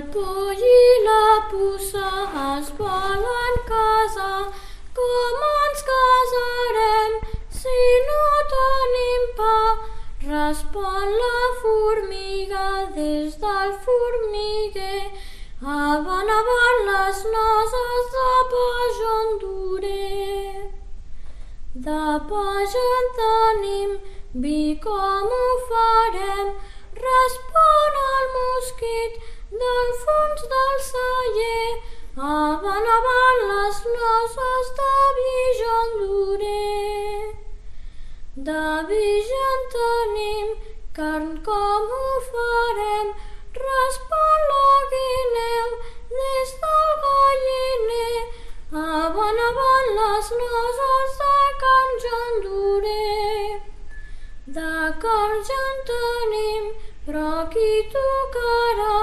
El poll i la puça es volen casar, com ens casarem si no tenim pa? Respon la formiga des del formiguer, avant, avant les noces de pa jo en duré. De pa ja en tenim, vi com ho farem, respon el mosquit del fons del celler. Avant les noces de vi jo en duré. De vi ja en tenim, carn com ho farem, respon la guineu des del galliner. Avant les noces de carn jo en duré. De carn ja en tenim, però qui tocarà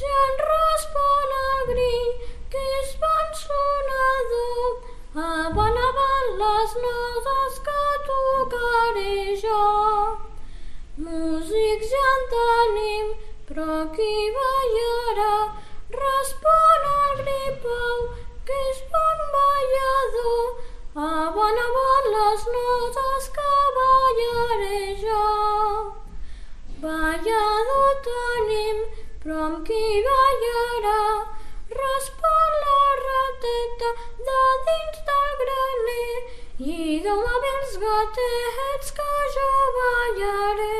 ja en respon el grill, que és bon sonador. Avant, avant les noces que tocaré jo. Músics ja en tenim, però qui ballarà? Respon el gripau, que és bon ballador. Avant, avant les noces que ballaré tenim, però amb qui ballarà? Respon la rateta de dins del graner. Lligueu-me bé els gatets que jo ballaré.